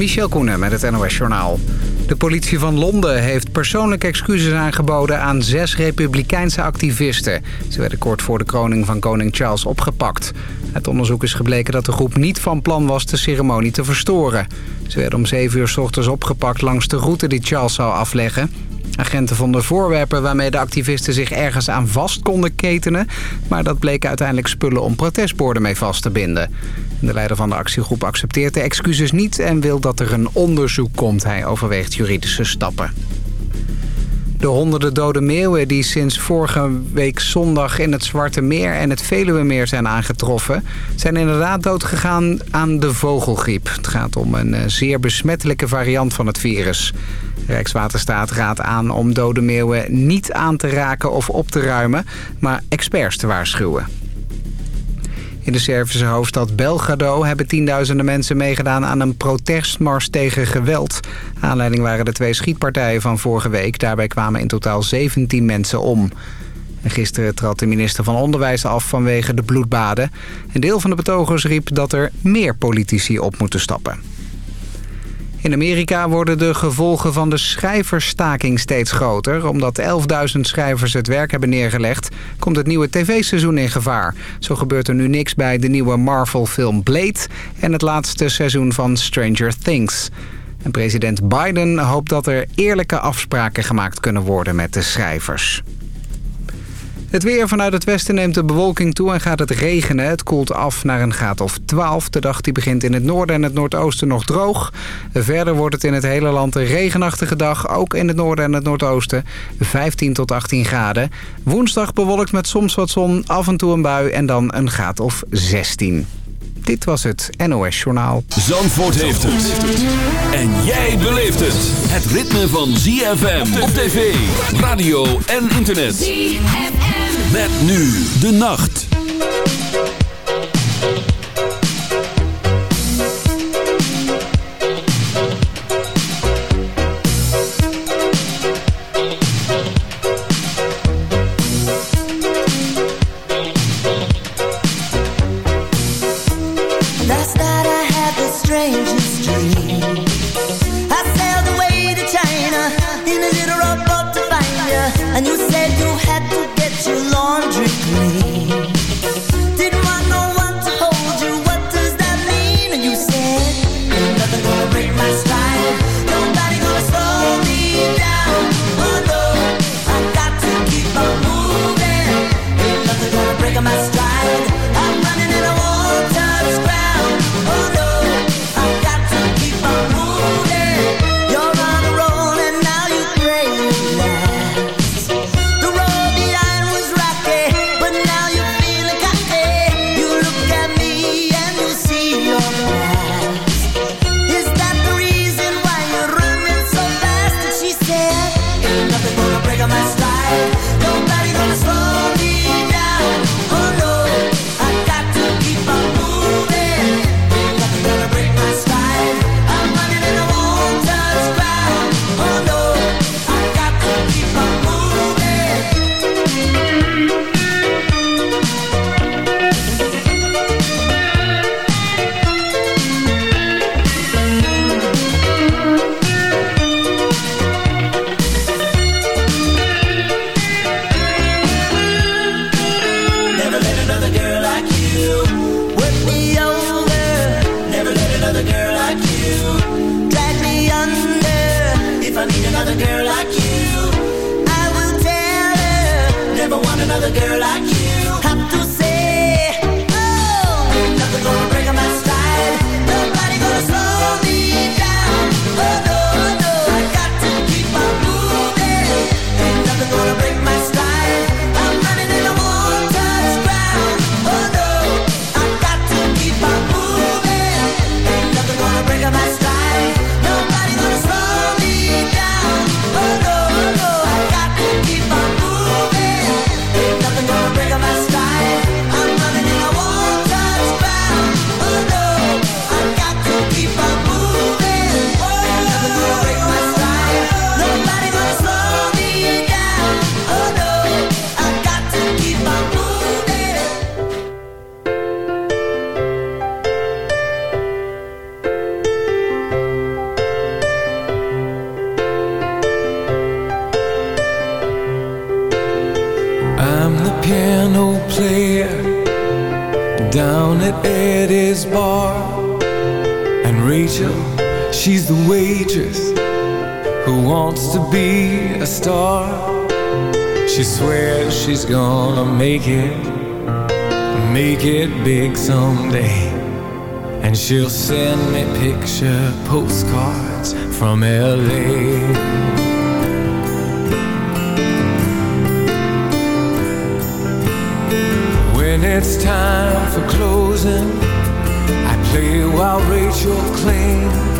Michel Koenen met het NOS-journaal. De politie van Londen heeft persoonlijk excuses aangeboden aan zes republikeinse activisten. Ze werden kort voor de kroning van koning Charles opgepakt. Het onderzoek is gebleken dat de groep niet van plan was de ceremonie te verstoren. Ze werden om 7 uur s ochtends opgepakt langs de route die Charles zou afleggen. Agenten vonden voorwerpen waarmee de activisten zich ergens aan vast konden ketenen... maar dat bleek uiteindelijk spullen om protestborden mee vast te binden. De leider van de actiegroep accepteert de excuses niet... en wil dat er een onderzoek komt. Hij overweegt juridische stappen. De honderden dode meeuwen die sinds vorige week zondag in het Zwarte Meer en het Veluwemeer zijn aangetroffen... zijn inderdaad doodgegaan aan de vogelgriep. Het gaat om een eh, zeer besmettelijke variant van het virus. Rijkswaterstaat raadt aan om dode meeuwen niet aan te raken of op te ruimen... maar experts te waarschuwen. In de Servische hoofdstad Belgrado hebben tienduizenden mensen meegedaan aan een protestmars tegen geweld. Aanleiding waren de twee schietpartijen van vorige week. Daarbij kwamen in totaal 17 mensen om. gisteren trad de minister van Onderwijs af vanwege de bloedbaden. Een deel van de betogers riep dat er meer politici op moeten stappen. In Amerika worden de gevolgen van de schrijversstaking steeds groter. Omdat 11.000 schrijvers het werk hebben neergelegd... komt het nieuwe tv-seizoen in gevaar. Zo gebeurt er nu niks bij de nieuwe Marvel-film Blade... en het laatste seizoen van Stranger Things. En president Biden hoopt dat er eerlijke afspraken gemaakt kunnen worden met de schrijvers. Het weer vanuit het westen neemt de bewolking toe en gaat het regenen. Het koelt af naar een graad of 12. De dag die begint in het noorden en het noordoosten nog droog. Verder wordt het in het hele land een regenachtige dag. Ook in het noorden en het noordoosten. 15 tot 18 graden. Woensdag bewolkt met soms wat zon, af en toe een bui en dan een graad of 16. Dit was het NOS Journaal. Zandvoort heeft het. En jij beleeft het. Het ritme van ZFM op tv, radio en internet. ZFM. Met nu de nacht. another girl I be a star. She swears she's gonna make it, make it big someday. And she'll send me picture postcards from LA. When it's time for closing, I play while Rachel cleans.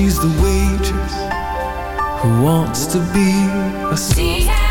she's the waitress who wants to be a star.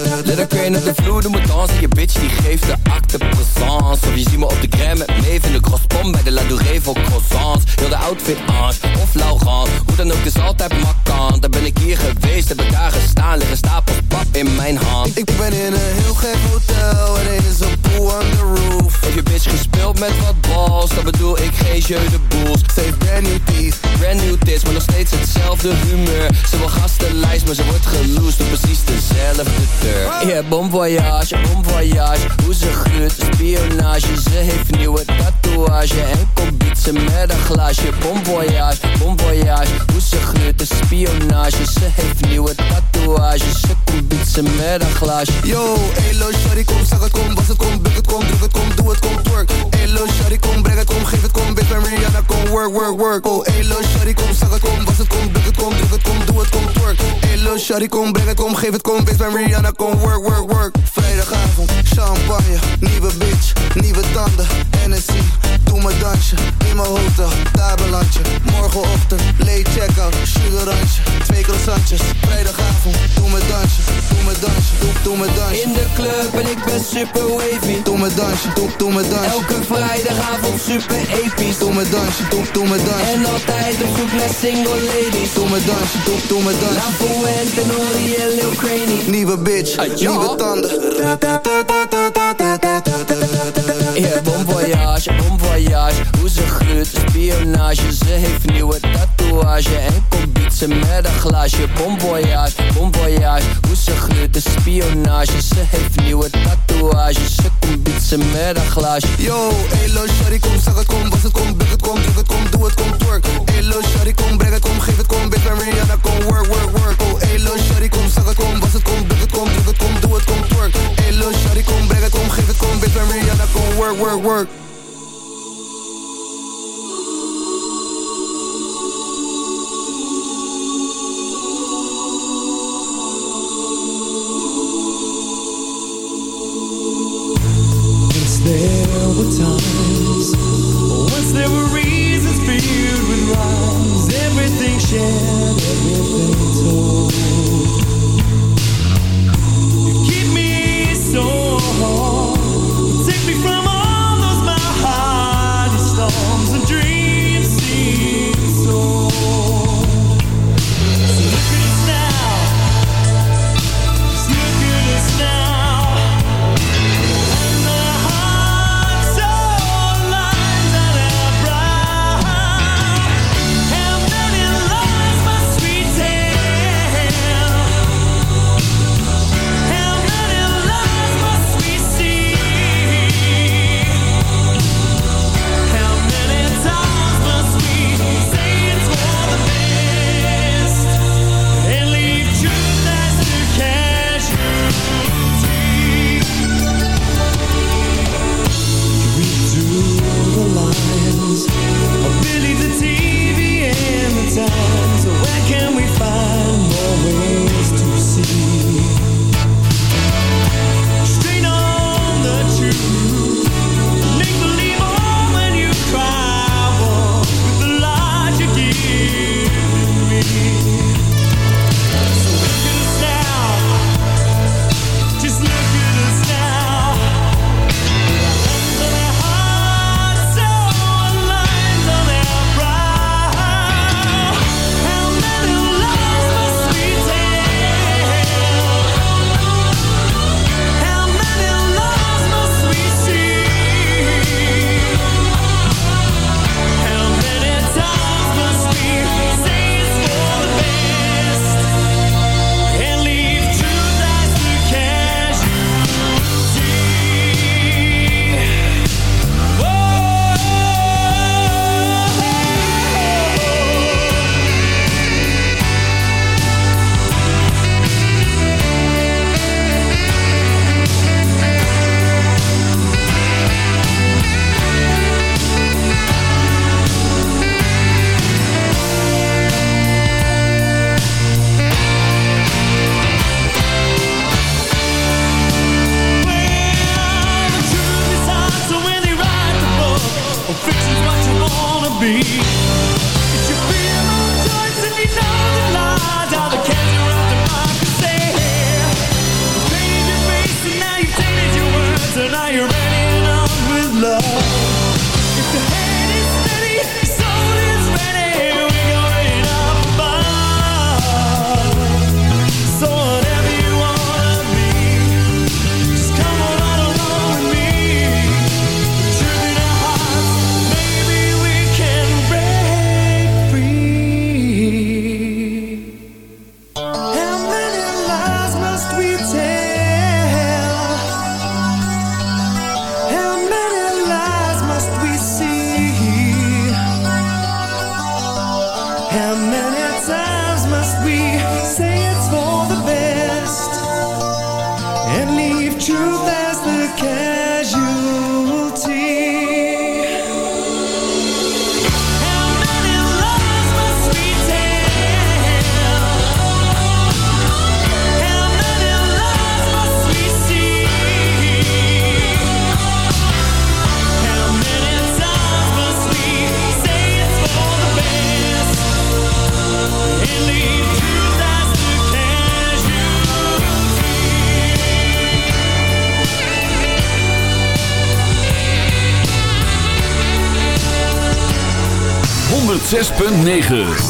Let her crane op de vloer, doe me dansen Je bitch die geeft de acte présence. Of je ziet me op de crème met neef in de crosspom Bij de La Douree voor croissants. Heel de outfit Ange of Laurent. Hoe dan ook is altijd makkant. Daar ben ik hier geweest, heb ik daar gestaan Liggen stapels pap in mijn hand. Ik ben in een heel gek hotel Er is een met wat balls, dat bedoel ik geen jeu de boels. Heeft brand new teeth, brand new tits, maar nog steeds hetzelfde humeur. Ze wil gastenlijst, maar ze wordt geloosd op precies dezelfde deur. Yeah, bon voyage, bon voyage, hoe ze gluurt, spionage. Ze heeft nieuwe tatoeage en komt ze met een glaasje. Bon voyage, bon voyage, hoe ze gluurt, spionage. Ze heeft nieuwe tatoeage, ze komt ze met een glaasje. Yo, elo, shawty, kom, zeg het, kom, was het, kom, buk het, kom, druk het, kom, doe het, kom, twerk. Elo, shawty, kom, breng het, kom, geef het, kom, bitch, ben Rihanna, kom, work, work, work. Oh, elo, shawty, kom, zeg het, kom, was het, kom, buk het, kom, druk het, kom, doe het, kom, twerk. Elo, shawty, kom, breng het, kom, geef het, kom, bitch, ben Rihanna, kom, work, work, work. Vrijdagavond, champagne, nieuwe bitch, nieuwe tanden, Hennessy. Doe mijn dansje, in mijn hotel, tabelandje. Morgenochtend, late check-out, sugarantje. Twee croissantjes, vrijdagavond, doe mijn dansje, doe mijn dansje, doe, doe mijn dansje. In de club en ik ben super wavy. Doe mijn dansje, doe, doe mijn dansje. Elke vrijdagavond super episch. Doe mijn dansje, doe, doe mijn dansje. En altijd op zoek naar single ladies. Doe mijn dansje, doe, doe mijn dansje. La Fuente, Nori en Lil Craney. Nieuwe bitch, nieuwe tanden. Yeah, bon voyage, bon voyage Hoe ze gluurt, spionage. Ze heeft nieuwe tatoeage En komt ze met een glaasje Bon voyage, bon voyage Hoe ze gluurt, spionage Ze heeft nieuwe tatoeage Ze komt ze met een glaasje Yo, elo, shawty, kom, zeg het, kom Was het, kom, buk het, kom, druk het, kom Doe het, kom, twerk Elo, shawty, kom, breng het, kom Geef het, kom, bitch, ben Rihanna, kom Work, work, work Oh, elo, shawty, kom, zeg het, kom Was het, kom, buk het, kom, druk het, kom Doe het, kom, twerk Elo, shawty, kom, breng het, kom Geef het, kom, bitch, ben Rihanna, kom Work, work, work times Once there were reasons filled with rhymes Everything shared, everything told You keep me so hard. Take me from 9.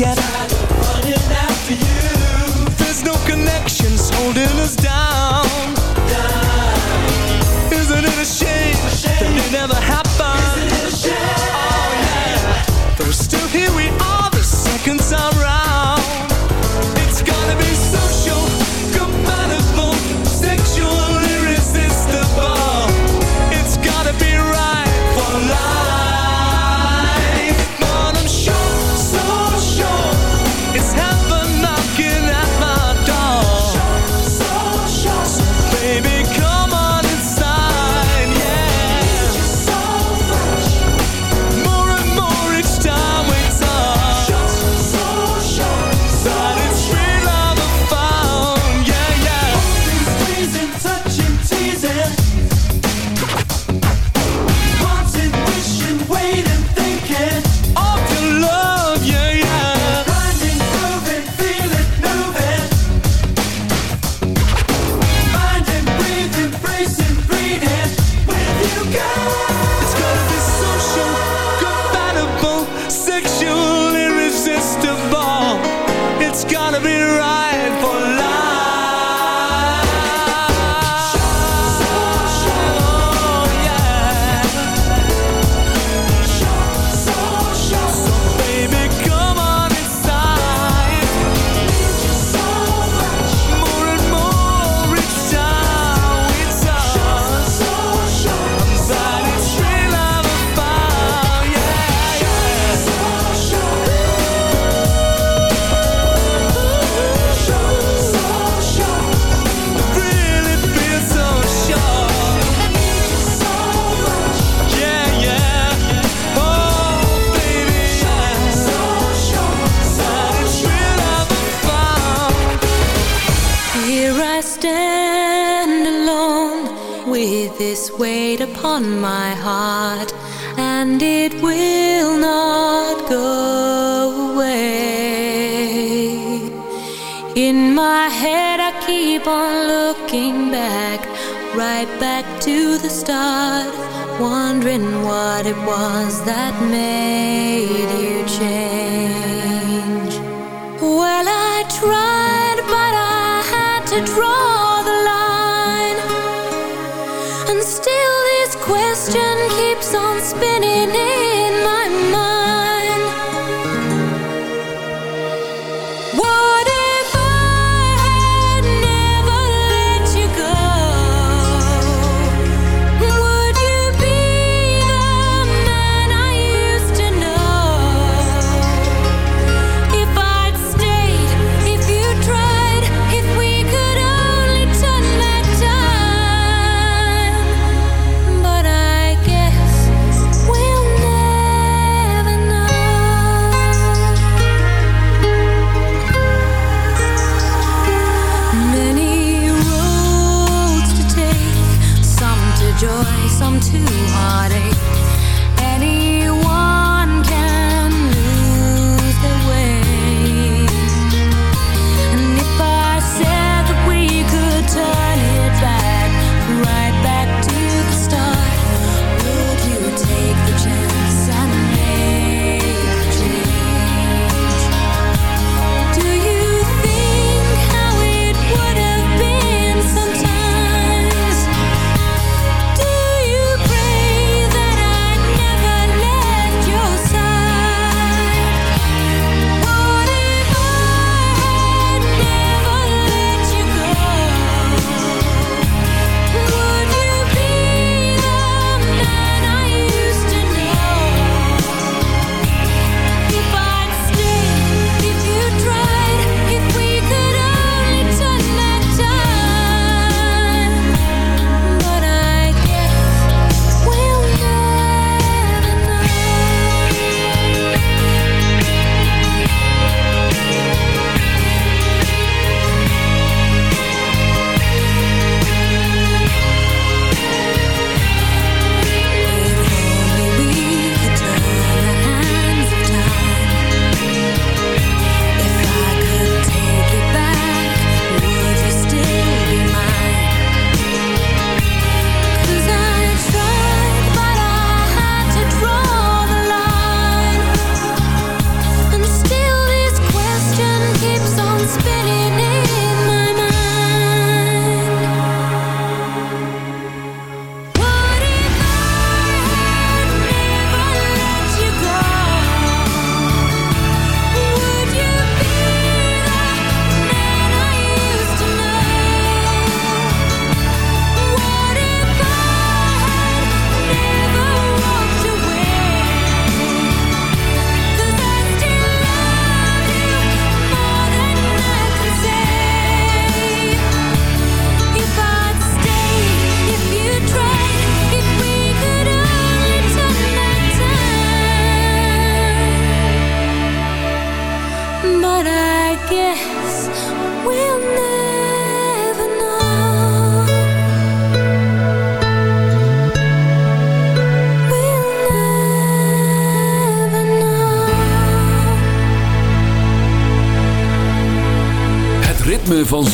I'm running after you. There's no connections holding us down.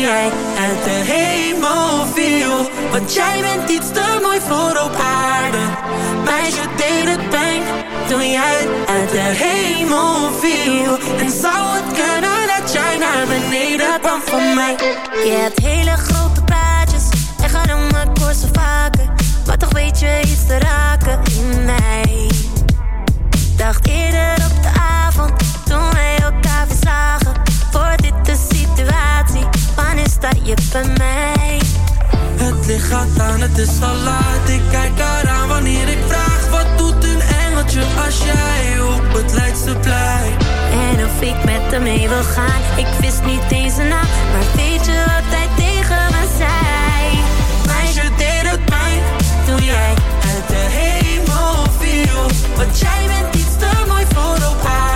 jij uit de hemel viel. Want jij bent iets te mooi voor op aarde. Meisje deed het pijn toen jij uit de hemel viel. En zou het kunnen dat jij naar beneden kwam van mij? Je hebt hele grote praatjes en gaan om mijn koers vaker. Maar toch weet je iets te raken in mij. Dacht eerder op de je bij mij. Het licht gaat aan, het is al laat. Ik kijk eraan wanneer ik vraag. Wat doet een engeltje als jij op het Leidseplein? En of ik met hem mee wil gaan. Ik wist niet deze na, naam, maar weet je wat hij tegen me zei? Meisje deed het mij, toen jij uit de hemel viel. Want jij bent iets te mooi voor elkaar.